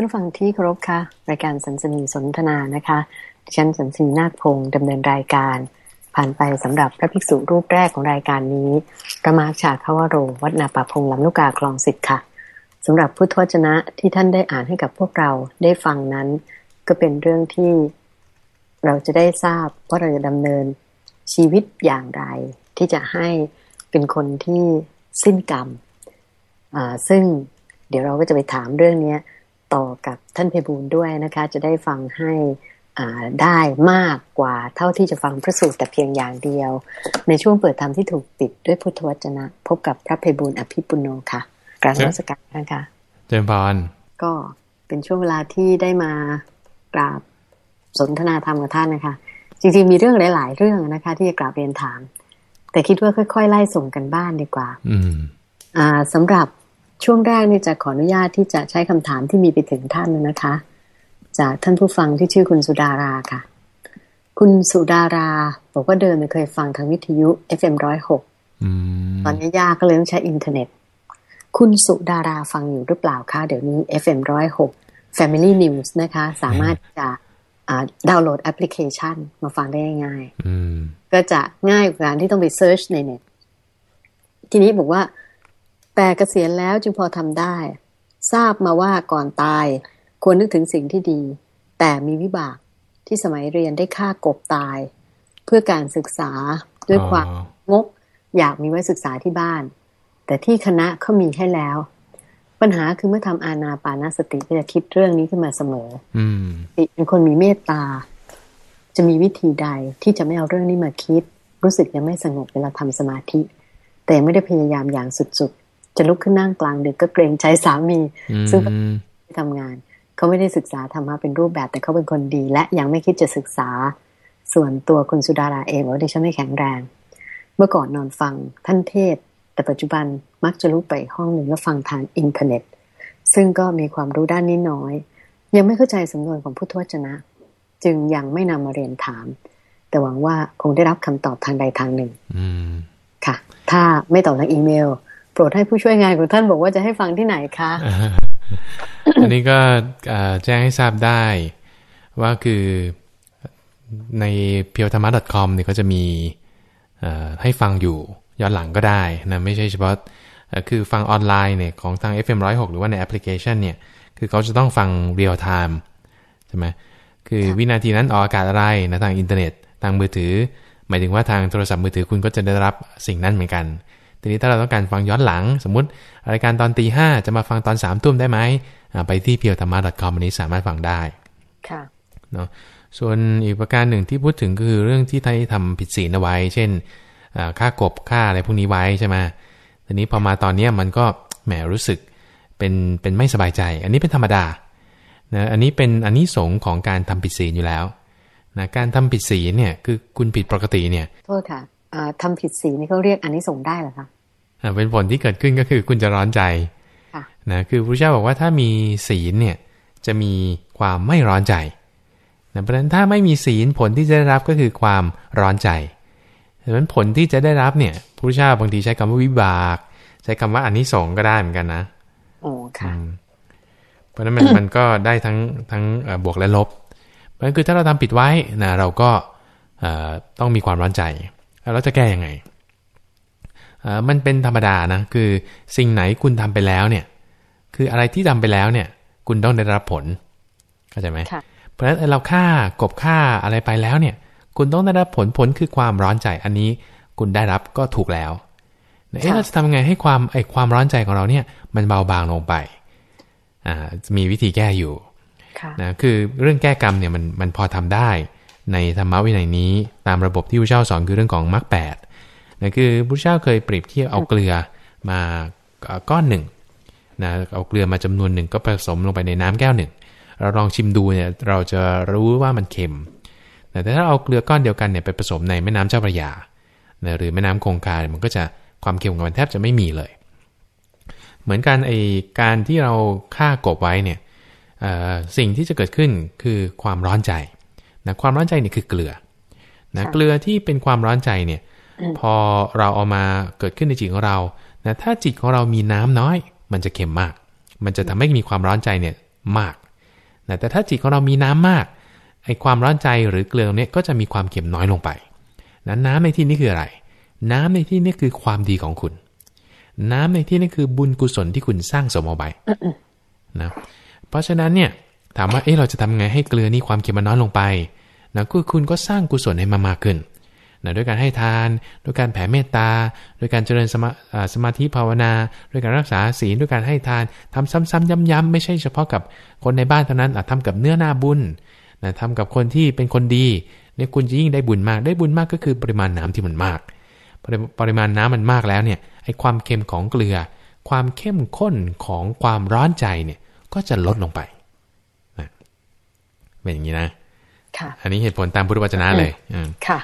านฟังที่เคารพค่ะ รายการสันสนีสนทนานะคะดิฉันสันสนีนาคพงศ์ดำเนินรายการ ผ่านไปสำหรับพระภิกษุรูปแรกของรายการนี้ประมาชาคาวโร วัดนาป่าพงลำลูกกาคลองสิทธิ์ค่ะสำหรับพุทธวจนะที่ท่านได้อ่านให้กับพวกเราได้ฟังนั้น ก็เป็นเรื่องที่เราจะได้ทราบว่าเราจะดำเนินชีวิตอย่างไร ที่จะให้เป็นคนที่สิ้นกรรมซึ่งเดี๋ยวเราก็จะไปถามเรื่องนี้ ต่อกับท่านเพบูลด้วยนะคะ จะได้ฟังให้ได้มากกว่าเท่าที่จะฟังพระสูตรแต่เพียงอย่างเดียว ในช่วงเปิดธรรมที่ถูกปิดด้วยพุทธวจนะ พบกับพระเพบูลอภิปุโนค่ะกราบรัชการนะคะเจริญพรก็เป็นช่วงเวลาที่ได้มากราบสนทนาธรรมกับท่านนะคะ จริงๆมีเรื่องหลาย ๆ เรื่องนะคะ ที่จะกราบเรียนถาม แต่คิดว่าค่อย ๆ ไล่ส่งกันบ้านดีกว่า อืมอ่าสำหรับ ช่วงแรกนี่จะขออนุญาตที่จะใช้คำถามที่มีไปถึงท่านนะคะ จากท่านผู้ฟังที่ชื่อคุณสุดาราค่ะ คุณสุดาราบอกว่าเดิมเคยฟังทางวิทยุ FM ร้อยหกตอนนี้ยากก็เลยต้องใช้อินเทอร์เน็ต คุณสุดาราฟังอยู่หรือเปล่าคะเดี๋ยวนี้ FM ร้อยหก Family News นะคะ สามารถจะดาวน์โหลดแอปพลิเคชัน มาฟังได้ง่ายๆก็จะง่ายกว่าการที่ต้องไป search ในเน็ตทีนี้บอกว่า แต่เกษียณแล้วจึงพอทำได้ ทราบมาว่าก่อนตาย ควรนึกถึงสิ่งที่ดี แต่มีวิบากที่สมัยเรียนได้ฆ่ากบตาย เพื่อการศึกษาด้วยความงกอยากมีไว้ศึกษาที่บ้าน แต่ที่คณะเขามีให้แล้ว ปัญหาคือเมื่อทำอานาปานสติก็จะคิดเรื่องนี้ขึ้นมาเสมอติเป็นคนมีเมตตา จะมีวิธีใดที่จะไม่เอาเรื่องนี้มาคิด รู้สึกยังไม่สงบเวลาทำสมาธิ แต่ไม่ได้พยายามอย่างสุด จะลุกขึ้นนั่งกลางดึกก็เกรงใจสามี ซึ่งทำงานเขาไม่ได้ศึกษาธรรมะเป็นรูปแบบ แต่เขาเป็นคนดี และยังไม่คิดจะศึกษาส่วนตัวคุณสุดาราเองว่าดิฉันไม่แข็งแรง เมื่อก่อนนอนฟังท่านเทศ แต่ปัจจุบันมักจะลุกไปห้องหนึ่งแล้วฟังทางอินเทอร์เน็ต ซึ่งก็มีความรู้ด้านนี้น้อย ยังไม่เข้าใจสำนวนของพุทธวจนะ จึงยังไม่นำมาเรียนถาม แต่หวังว่าคงได้รับคำตอบทางใดทางหนึ่งค่ะ ถ้าไม่ตอบทางอีเมลโป รดให้ผู้ช่วยงานของท่านบอกว่าจะให้ฟังที่ไหนคะ อันนี้ก็แจ้งให้ทราบได้ ว่าคือในเพียวธรรมะ .com เนี่ยก็จะมีให้ฟังอยู่ย้อนหลังก็ได้นะไม่ใช่เฉพาะคือฟังออนไลน์เนี่ยของทาง FM106 หรือว่าในแอปพลิเคชันเนี่ย คือเขาจะต้องฟัง real time ใช่ไหมคือวินาทีนั้นออกอากาศอะไรนะทางอินเทอร์เน็ต ทางมือถือ หมายถึงว่าทางโทรศัพท์มือถือคุณก็จะได้รับสิ่งนั้นเหมือนกัน ทีนี้ถ้าเราต้องการฟังย้อนหลัง สมมุติรายการตอนตีห้าจะมาฟังตอนสามทุ่มได้ไหมไปที่ puredhamma.com อันนี้สามารถฟังได้ค่ะเนาะส่วนอีกประการหนึ่งที่พูดถึงก็คือเรื่องที่ไทยทำผิดศีลเอาไว้ เช่นค่ากบค่าอะไรพวกนี้ไว้ใช่ไหมทีนี้พอมาตอนนี้มันก็แหมรู้สึกเป็นเป็นไม่สบายใจ อันนี้เป็นธรรมดานะอันนี้เป็นอันนี้สงของการทำผิดศีลอยู่แล้วนะการทำผิดศีลเนี่ยคือคุณผิดปกติเนี่ยโทษค่ะ ทำผิดศีลนี่เขาเรียกอันนี้ส่งได้หรอคะเป็นผลที่เกิดขึ้นก็คือคุณจะร้อนใจนะคือพระเจ้าบอกว่าถ้ามีศีลเนี่ยจะมีความไม่ร้อนใจนะเพราะฉะนั้นถ้าไม่มีศีลผลที่จะได้รับก็คือความร้อนใจดังนั้นผลที่จะได้รับเนี่ยพระเจ้าบางทีใช้คำว่าวิบาก ใช้คำว่าอันนี้สงก็ได้เหมือนกันนะโอ้ค่ะเพราะนั้นมันมันก็ได้ทั้งทั้งบวกและลบเพราะนั้นคือถ้าเราทำผิดไว้นะเราก็ต้องมีความร้อนใจ แล้วจะแก้ยังไงมันเป็นธรรมดานะคือสิ่งไหนคุณทำไปแล้วเนี่ย คืออะไรที่ทำไปแล้วเนี่ย คุณต้องได้รับผลเข้าใจไหมเพราะฉะนั้นเราฆ่ากบฆ่าอะไรไปแล้วเนี่ย คุณต้องได้รับผลผลคือความร้อนใจอันนี้ คุณได้รับก็ถูกแล้วเอ๊ะเราจะทำยังไงให้ความไอ้ความร้อนใจของเราเนี่ย มันเบาบางลงไปอ่ามีวิธีแก้อยู่นะคือเรื่องแก้กรรมเนี่ยมันมันพอทำได้ ในธรรมวินัยนี้ตามระบบที่พระเจ้าสอนคือเรื่องของมรรคแปดนะคือพระเจ้าเคยเปรียบเทียบเอาเกลือมาก้อนหนึ่งนะเอาเกลือมาจำนวนหนึ่งก็ผสมลงไปในน้ำแก้วหนึ่งเราลองชิมดูเนี่ยเราจะรู้ว่ามันเค็ม แต่ถ้าเอาเกลือก้อนเดียวกันเนี่ยไปผสมในแม่น้ำเจ้าพระยานะหรือแม่น้ำคงคามันก็จะความเค็มของมันแทบจะไม่มีเลย เหมือนกันไอการที่เราฆ่ากบไว้เนี่ยสิ่งที่จะเกิดขึ้นคือความร้อนใจ นะความร้อนใจนี่คือเกลือนะเกลือที่เป็นความร้อนใจเนี่ย พอเราเอามาเกิดขึ้นในจิตของเรานะถ้าจิตของเรามีน้ำน้อย มันจะเค็มมาก มันจะทำให้มีความร้อนใจเนี่ยมากนะแต่ถ้าจิตของเรามีน้ำมากไอความร้อนใจหรือเกลือเนี่ยก็จะมีความเค็มน้อยลงไปนั้นน้ำในที่นี้คืออะไร น้ำในที่นี้คือความดีของคุณ น้ำในที่นี้คือบุญกุศลที่คุณสร้างสมเอาไปนะเพราะฉะนั้นเนี่ยถามว่าเอ๊ะเราจะทำไงให้เกลือนี่ความเค็มมันน้อยลงไป นะคือคุณก็สร้างกุศลให้มามากขึ้นนะด้วยการให้ทานด้วยการแผ่เมตตาด้วยการเจริญสมาสมาธิภาวนา ด้วยการรักษาศีลด้วยการให้ทานทำซ้ำๆย้ำๆไม่ใช่เฉพาะกับคนในบ้านเท่านั้นทำกับเนื้อหน้าบุญนะทำกับคนที่เป็นคนดีเนี่ยคุณจะยิ่งได้บุญมากได้บุญมากก็คือปริมาณน้ำที่มันมาก ปริมาณน้ำมันมากแล้วเนี่ยไอ้ความเค็มของเกลือ ความเข้มข้นของความร้อนใจเนี่ยก็จะลดลงไปนะเป็นอย่างนี้นะ อันนี้เหตุผลตามพุทธวจนะเลยค่ะ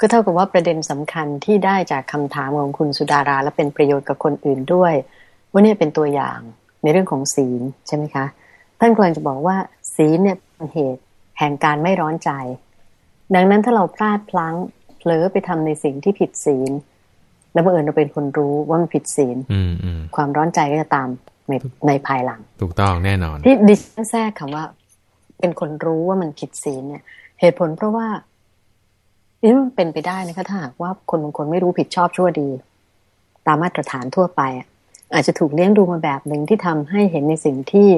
ก็เท่ากับว่าประเด็นสำคัญที่ได้จากคำถามของคุณสุดารา และเป็นประโยชน์กับคนอื่นด้วยว่านี่เป็นตัวอย่างในเรื่องของศีลใช่ไหมคะท่านกำลังจะบอกว่า ศีลเนี่ยเป็นเหตุแห่งการไม่ร้อนใจ ดังนั้นถ้าเราพลาดพลั้งเผลอไปทำในสิ่งที่ผิดศีล แล้วบังเอิญเราเป็นคนรู้ว่ามันผิดศีลความร้อนใจก็จะตามในในภายหลัง ถูกต้องแน่นอน ที่ดิฉันแทรกคำว่า เป็นคนรู้ว่ามันผิดศีลเนี่ย เหตุผลเพราะว่านี่มันเป็นไปได้นะคะถ้าหากว่าคนบางคนไม่รู้ผิดชอบชั่วดี ตามมาตรฐานทั่วไปอาจจะถูกเลี้ยงดูมาแบบหนึ่งที่ทำให้เห็นในสิ่งที่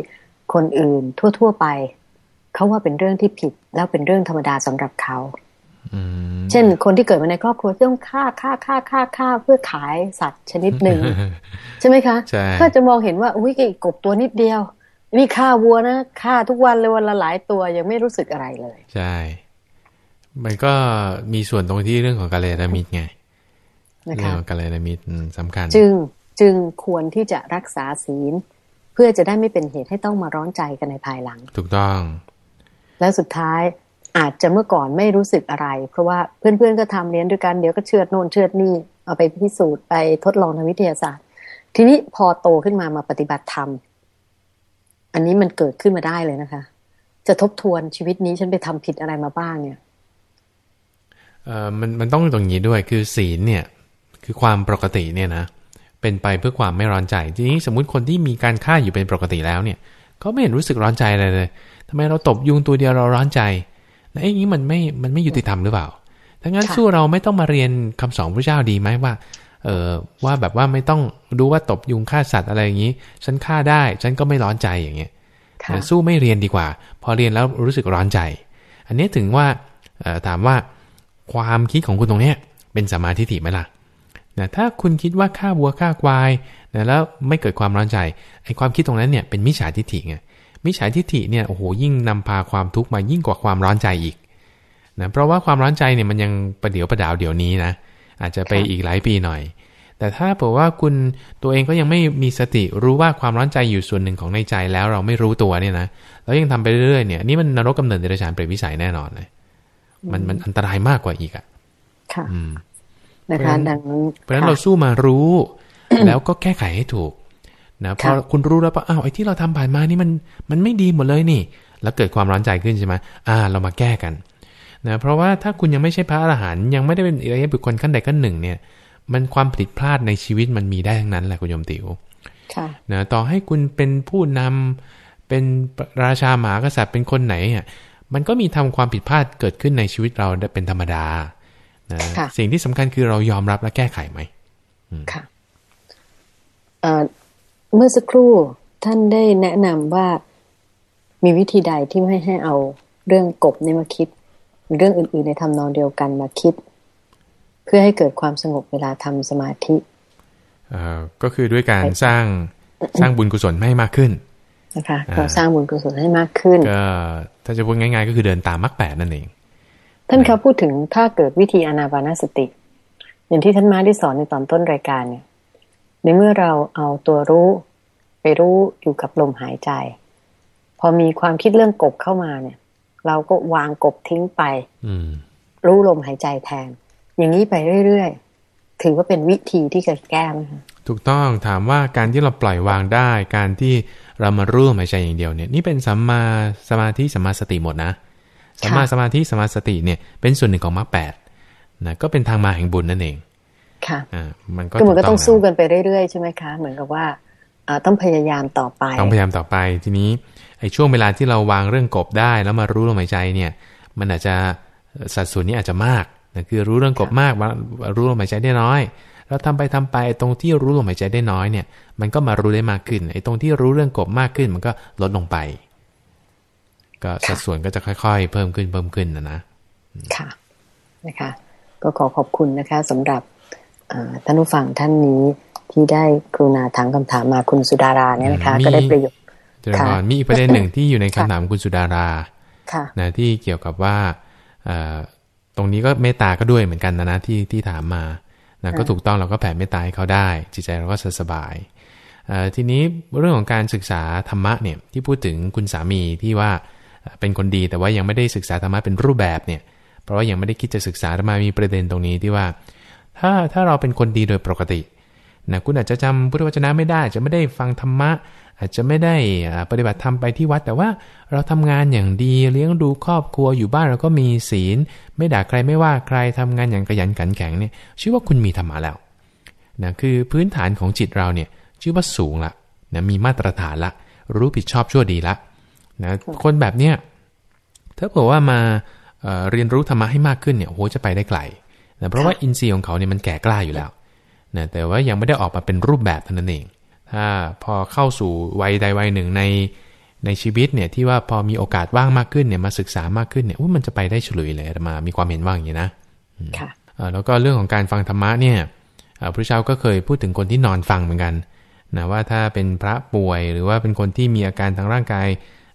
คนอื่นทั่ว ๆไปเขาว่าเป็นเรื่องที่ผิด แล้วเป็นเรื่องธรรมดาสำหรับเขาเช่น คนที่เกิดมาในครอบครัวต้องฆ่าฆ่าฆ่าฆ่าฆ่าเพื่อขายสัตว์ชนิดหนึ่งใช่ไหมคะใช่ก็จะมองเห็นว่าอุ้ยกบตัวนิดเดียว นี่ฆ่าวัวนะฆ่าทุกวันเลยวันละหลายตัวยังไม่รู้สึกอะไรเลย ใช่ มันก็มีส่วนตรงที่เรื่องของกาเลนามิดไงเรื่องของกาเลนามิดสำคัญ จึงจึงควรที่จะรักษาศีล เพื่อจะได้ไม่เป็นเหตุให้ต้องมาร้อนใจกันในภายหลัง ถูกต้อง แล้วสุดท้ายอาจจะเมื่อก่อนไม่รู้สึกอะไร เพราะว่าเพื่อนๆก็ทำเรียนด้วยกันเดี๋ยวก็เชือดโน่นเชือดนี่เอาไปพิสูจน์ไปทดลองทางวิทยาศาสตร์ ทีนี้พอโตขึ้นมามาปฏิบัติธรรม อันนี้มันเกิดขึ้นมาได้เลยนะคะ จะทบทวนชีวิตนี้ฉันไปทำผิดอะไรมาบ้างเนี่ยเอ่อมันมันต้องตรงนี้ด้วยคือศีลเนี่ย คือความปกติเนี่ยนะเป็นไปเพื่อความไม่ร้อนใจทีนี้สมมุติคนที่มีการฆ่าอยู่เป็นปกติแล้วเนี่ยก็ไม่เห็นรู้สึกร้อนใจอะไรเลยทำไมเราตบยุงตัวเดียวเราร้อนใจไอ้นี้มันไม่มันไม่ยุติธรรมหรือเปล่าถ้างั้นสู้เราไม่ต้องมาเรียนคำสอนพระเจ้าดีไหมว่า เออว่าแบบว่าไม่ต้องดูว่าตบยุงฆ่าสัตว์อะไรอย่างนี้ ฉันฆ่าได้ฉันก็ไม่ร้อนใจอย่างเงี้ยสู้ไม่เรียนดีกว่า พอเรียนแล้วรู้สึกร้อนใจ อันนี้ถึงว่าถามว่าความคิดของคุณตรงเนี้ยเป็นสมาธิถิไหมล่ะนะถ้าคุณคิดว่าฆ่าวัวฆ่าควายนะแล้วไม่เกิดความร้อนใจไอ้ความคิดตรงนั้นเนี่ยเป็นมิจฉาทิฏฐิไงมิจฉาทิฏฐิเนี่ยโอ้โหยิ่งนำพาความทุกข์มายิ่งกว่าความร้อนใจอีกนะเพราะว่าความร้อนใจเนี่ยมันยังประเดี๋ยวประดาวเดี๋ยวนี้นะ อาจจะไปอีกหลายปีหน่อย แต่ถ้าบอกว่าคุณตัวเองก็ยังไม่มีสติรู้ว่าความร้อนใจอยู่ส่วนหนึ่งของในใจแล้วเราไม่รู้ตัวเนี่ยนะแล้วยังทำไปเรื่อยๆเนี่ยนี่มันนรกกาเนิดเดรัจฉานเปรตวิสัยแน่นอนเลย มันมันอันตรายมากกว่าอีกอะค่ะนะคะดังนั้นเพราะฉะนั้นเราสู้มารู้ แล้วก็แก้ไขให้ถูกนะพอคุณรู้แล้วว่าอ้าวไอ้ที่เราทำผ่านมานี่มันมันไม่ดีหมดเลยนี่ แล้วเกิดความร้อนใจขึ้นใช่ไหมอ่า เรามาแก้กัน นะเพราะว่าถ้าคุณยังไม่ใช่พระอรหันต์ยังไม่ได้เป็นอริยบุคคลขั้นใดขั้นหนึ่งเนี่ย มันความผิดพลาดในชีวิตมันมีได้ทั้งนั้นแหละคุณโยมติว๋วนะต่อให้คุณเป็นผู้นำเป็นราชาหมากษัตริย์เป็นคนไหนอะมันก็มีทำความผิดพลาดเกิดขึ้นในชีวิตเราได้เป็นธรรมดานะสิ่งที่สำคัญคือเรายอมรับและแก้ไขไหมค่ะเมื่อสักครู่ท่านได้แนะนำว่ามีวิธีใดที่ไม่ให้เอาเรื่องกบนี่มาคิด เรื่องอื่น ๆ ในทำนองเดียวกันมาคิด เพื่อให้เกิดความสงบเวลาทำสมาธิก็คือด้วยการสร้างสร้างบุญกุศลให้มากขึ้นนะคะเราสร้างบุญกุศลให้มากขึ้นก็ถ้าจะพูดง่าย ๆ ก็คือเดินตามมรรคแปดนั่นเอง ท่านครับพูดถึงถ้าเกิดวิธีอนาบานสติ อย่างที่ท่านมาได้สอนในตอนต้นรายการเนี่ย ในเมื่อเราเอาตัวรู้ไปรู้อยู่กับลมหายใจ พอมีความคิดเรื่องกบเข้ามาเนี่ย เราก็วางกบทิ้งไปรู้ลมหายใจแทน อย่างนี้ไปเรื่อยๆ ถือว่าเป็นวิธีที่จะแก้ไหมคะถูกต้องถามว่าการที่เราปล่อยวางได้ การที่เรามารู้ลมหายใจอย่างเดียวเนี่ยนี่เป็นสัมมาสมาธิสัมมาสติหมดนะสัมมาสมาธิสัมมาสติเนี่ยเป็นส่วนหนึ่งของมรรคแปดนะก็เป็นทางมาแห่งบุญนั่นเอง ค่ะอ่ามันก็เหมือนก็ต้องสู้กันไปเรื่อยๆใช่ไหมคะ เหมือนกับว่าต้องพยายามต่อไป ต้องพยายามต่อไปทีนี้ ไอ้ช่วงเวลาที่เราวางเรื่องกบได้แล้วมารู้ลมหายใจเนี่ยมันอาจจะสัดส่วนนี้อาจจะมากนะคือรู้เรื่องกบมากรู้ลมหายใจได้น้อย เราทำไปทำไปตรงที่รู้ลมหายใจได้น้อยเนี่ย มันก็มารู้ได้มากขึ้นไอ้ตรงที่รู้เรื่องกบมากขึ้น มันก็ลดลงไป ก็สัดส่วนก็จะค่อย ๆ เพิ่มขึ้นเพิ่มขึ้นนะนะค่ะนะคะ ก็ขอขอบคุณนะคะสำหรับท่านผู้ฟังท่านนี้ที่ได้กรุณาถามคำถามมาคุณสุดาราเนี่ยนะคะ ก็ได้ประโยชน์ ค่ะมีอีกประเด็นหนึ่งที่อยู่ในคำถามคุณสุดาราค่ะนะที่เกี่ยวกับว่าตรงนี้ก็เมตตาก็ด้วยเหมือนกันนะนะที่ที่ถามมานะก็ถูกต้องเราก็แผ่เมตตาให้เขาได้ จิตใจเราก็สบายทีนี้เรื่องของการศึกษาธรรมะเนี่ยที่พูดถึงคุณสามีที่ว่าเป็นคนดีแต่ว่ายังไม่ได้ศึกษาธรรมะเป็นรูปแบบเนี่ย เพราะว่ายังไม่ได้คิดจะศึกษาธรรมะมีประเด็นตรงนี้ที่ว่า ถ้าถ้าเราเป็นคนดีโดยปกตินะคุณอาจจะจำพุทธวจนะไม่ได้ จะไม่ได้ฟังธรรมะ อาจจะไม่ได้ปฏิบัติธรรมไปที่วัด แต่ว่าเราทำงานอย่างดีเลี้ยงดูครอบครัวอยู่บ้านเราก็มีศีล ไม่ด่าใครไม่ว่าใครทำงานอย่างขยันขันแข็งเนี่ยชื่อว่าคุณมีธรรมะแล้วนะคือพื้นฐานของจิตเราเนี่ยชื่อว่าสูงละนะมีมาตรฐานละ รู้ผิดชอบชั่วดีละนะคนแบบเนี้ยถ้าเผื่อว่ามาเเรียนรู้ธรรมะให้มากขึ้นเนี่ยโหจะไปได้ไกลนะเพราะว่าอินทรีย์ของเขาเนี่ยมันแก่กล้าอยู่แล้วนะแต่ว่ายังไม่ได้ออกมาเป็นรูปแบบเท่านั้นเอง ถ้าพอเข้าสู่วัยใดวัยหนึ่งในในชีวิตเนี่ยที่ว่าพอมีโอกาสว่างมากขึ้นเนี่ยมาศึกษามากขึ้นเนี่ยมันจะไปได้เฉลยเลยมามีความเห็นว่าอย่างนี้นะค่ะแล้วก็เรื่องของการฟังธรรมะเนี่ยพระเจ้าก็เคยพูดถึงคนที่นอนฟังเหมือนกันนะว่าถ้าเป็นพระป่วยหรือว่าเป็นคนที่มีอาการทางร่างกาย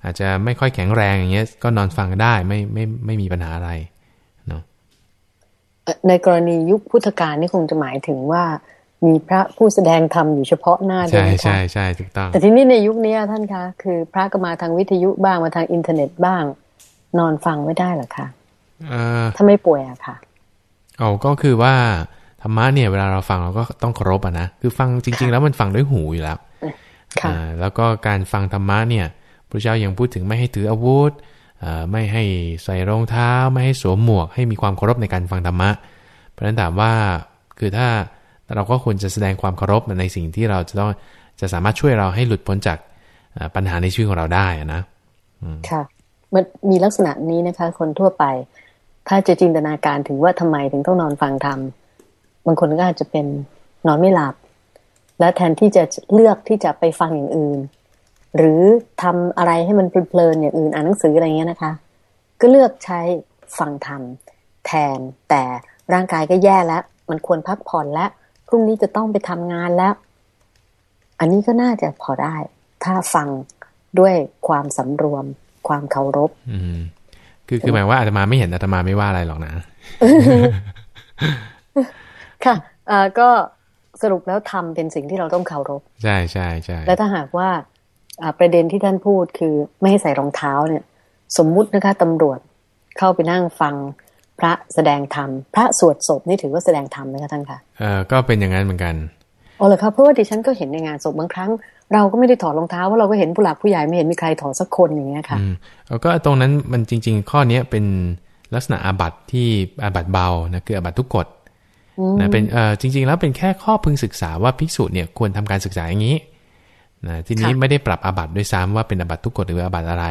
อาจจะไม่ค่อยแข็งแรงอย่างเงี้ยก็นอนฟังได้ไม่ไม่ไม่มีปัญหาอะไรเนาะในกรณียุคพุทธกาลนี่คงจะหมายถึงว่า มีพระผู้แสดงธรรมอยู่เฉพาะหน้าด้วยใช่ใช่ใช่ถูกต้อง แต่ทีนี้ในยุคนี้ท่านคะ คือพระก็มาทางวิทยุบ้างมาทางอินเทอร์เน็ตบ้าง นอนฟังไม่ได้หรอคะถ้าไม่ป่วยอะค่ะเอาก็คือว่าธรรมะเนี่ยเวลาเราฟังเราก็ต้องเคารพอะนะคือฟังจริง ๆ แล้วมันฟังด้วยหูอยู่แล้วค่ะแล้วก็การฟังธรรมะเนี่ยพระเจ้ายังพูดถึงไม่ให้ถืออาวุธไม่ให้ใส่รองเท้า ไม่ให้สวมหมวก ให้มีความเคารพในการฟังธรรมะ เพราะฉะนั้นถามว่าคือถ้า เราก็ควรจะแสดงความเคารพในสิ่งที่เราจะต้องจะสามารถช่วยเราให้หลุดพ้นจากปัญหาในชีวิตของเราได้นะค่ะมันมีลักษณะนี้นะคะ คนทั่วไป ถ้าจะจินตนาการถึงว่าทำไมถึงต้องนอนฟังธรรมบางคนก็อาจจะเป็นนอนไม่หลับ และแทนที่จะเลือกที่จะไปฟังอย่างอื่น หรือทำอะไรให้มันเพลินๆอย่างอื่นอ่านหนังสืออะไรเงี้ยนะคะ ก็เลือกใช้ฟังธรรมแทนแต่ร่างกายก็แย่แล้ว มันควรพักผ่อนแล้ว พรุ่งนี้จะต้องไปทำงานแล้ว อันนี้ก็น่าจะพอได้ ถ้าฟังด้วยความสำรวม ความเคารพอืมคือคือหมายว่าอาตมาไม่เห็นอาตมาไม่ว่าอะไรหรอกนะ ค่ะอ่าก็สรุปแล้วทำเป็นสิ่งที่เราต้องเคารพ ใช่ใช่ใช่แล้วถ้าหากว่าประเด็นที่ท่านพูดคือไม่ให้ใส่รองเท้าเนี่ย สมมุตินะคะตำรวจเข้าไปนั่งฟัง พระแสดงธรรม พระสวดศพนี่ถือว่าแสดงธรรมไหมคะท่านคะเออก็เป็นอย่างนั้นเหมือนกันอ๋อเหรอครับเพราะว่าดิฉันก็เห็นในงานศพบางครั้ง เราก็ไม่ได้ถอดรองเท้าว่าเราก็เห็นผู้หลักผู้ใหญ่ไม่เห็นมีใครถอดสักคนอย่างเงี้ยค่ะอืมก็ตรงนั้นมันจริง ๆ ข้อเนี้ยเป็นลักษณะอาบัติที่อาบัติเบานะคืออาบัติทุกกฎนะเป็นเออจริง ๆ แล้วเป็นแค่ข้อพึงศึกษาว่าภิกษุเนี่ยควรทำการศึกษาอย่างนี้นะทีนี้ไม่ได้ปรับอาบัติด้วยซ้ำว่าเป็นอาบัติทุกกฎหรืออาบัติอะไร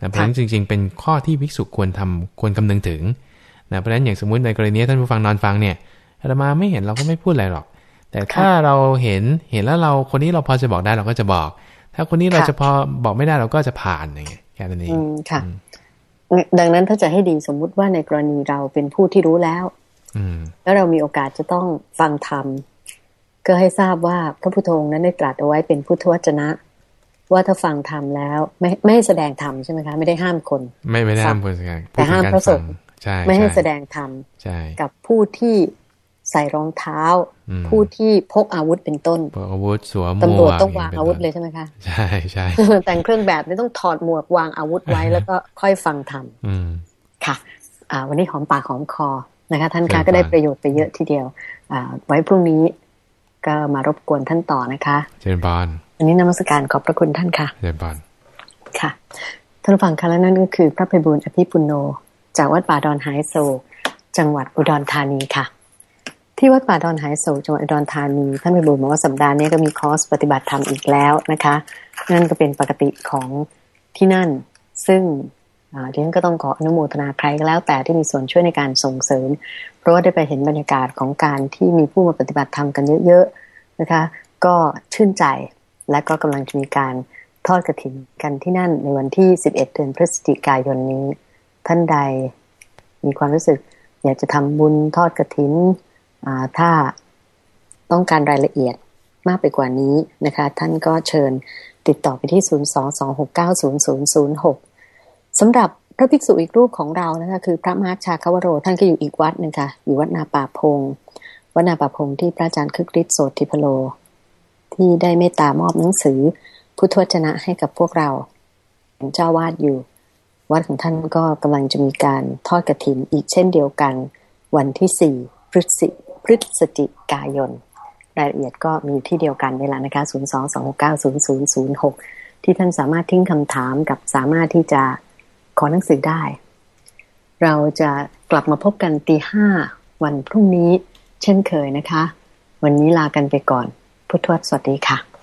นะเพราะฉะนั้นจริง ๆ เป็นข้อที่ภิกษุควรทำควรคำนึงถึง นะเพราะฉะนั้นอย่างสมมุติในกรณีท่านผู้ฟังนอนฟังเนี่ยอาตมาไม่เห็นเราก็ไม่พูดอะไรหรอก แต่ถ้าเราเห็นเห็นแล้วเราคนนี้เราพอจะบอกได้เราก็จะบอก ถ้าคนนี้เราจะพอบอกไม่ได้เราก็จะผ่านอย่างเงี้ยแค่นั้นเองค่ะ ดังนั้นถ้าจะให้ดีสมมุติว่าในกรณีเราเป็นผู้ที่รู้แล้ว อืแล้วเรามีโอกาสจะต้องฟังธรรมก็ให้ทราบว่าพระพุทโธนั้นได้ตรัสเอาไว้เป็นพุทธวจนะ ว่าถ้าฟังธรรมแล้ว ไม่ไม่แสดงธรรมใช่ไหมคะ ไม่ได้ห้ามคน ไม่ไม่ได้ห้ามคนแต่ห้ามพระสงฆ์ ไม่ให้แสดงธรรมกับผู้ที่ใส่รองเท้า ผู้ที่พกอาวุธเป็นต้นพกอาวุธสวมตำรวจต้องวางอาวุธเลยใช่ไหมคะใช่ใช่แต่งเครื่องแบบนี่ต้องถอดหมวกวางอาวุธไว้แล้วก็ค่อยฟังธรรมค่ะอ่าวันนี้หอมปากหอมคอนะคะ ท่านคะก็ได้ประโยชน์ไปเยอะทีเดียวอ่าไว้พรุ่งนี้ก็มารบกวนท่านต่อนะคะ เจริญบานอันนี้นมัสการขอบพระคุณท่านค่ะเจริญบานค่ะท่านฟังค่ะและนั่นก็คือพระภัยบุญอภิปุโน จากวัดป่าดอนหายโศกจังหวัดอุดรธานีค่ะ ที่วัดป่าดอนหายโศกจังหวัดอุดรธานีท่านไปบูบอกว่าสัปดาห์นี้ก็มีคอร์สปฏิบัติธรรมอีกแล้วนะคะ นั่นก็เป็นปกติของที่นั่น ซึ่งดิฉันก็ต้องขออนุโมทนาใครก็แล้วแต่ที่มีส่วนช่วยในการส่งเสริม เพราะว่าได้ไปเห็นบรรยากาศของการที่มีผู้มาปฏิบัติธรรมกันเยอะๆนะคะ ก็ชื่นใจและก็กำลังจะมีการทอดกระถินกันที่นั่นในวันที่ 11 เดือนพฤศจิกายนนี้ ท่านใด มีความรู้สึก อยากจะทำบุญทอดกระถินถ้าต้องการรายละเอียดมากไปกว่านี้นะคะ ท่านก็เชิญติดต่อไปที่ 022690006สำหรับพระภิกษุอีกรูปของเรานะคะคือพระมาร์ชาคาวโร ท่านก็อยู่อีกวัดนึงค่ะ อยู่วัดนาป่าพงวัดนาป่าพงที่พระอาจารย์คึกฤทธิ์โสติพโล ที่ได้เมตตามอบหนังสือ พุทธวจนะให้กับพวกเราเป็นเจ้าวาดอยู่ วัดของท่านก็กำลังจะมีการทอดกระถินอีกเช่นเดียวกัน วันที่สี่พฤศพฤศจิกายน รายละเอียดก็มีที่เดียวกันนี่แหละนะคะ 0 2 2 6 9 0 0 0 6 ที่ท่านสามารถทิ้งคำถามกับสามารถที่จะขอหนังสือได้ เราจะกลับมาพบกันตีห้าวันพรุ่งนี้เช่นเคยนะคะ วันนี้ลากันไปก่อน พุทธวสวัสดีค่ะ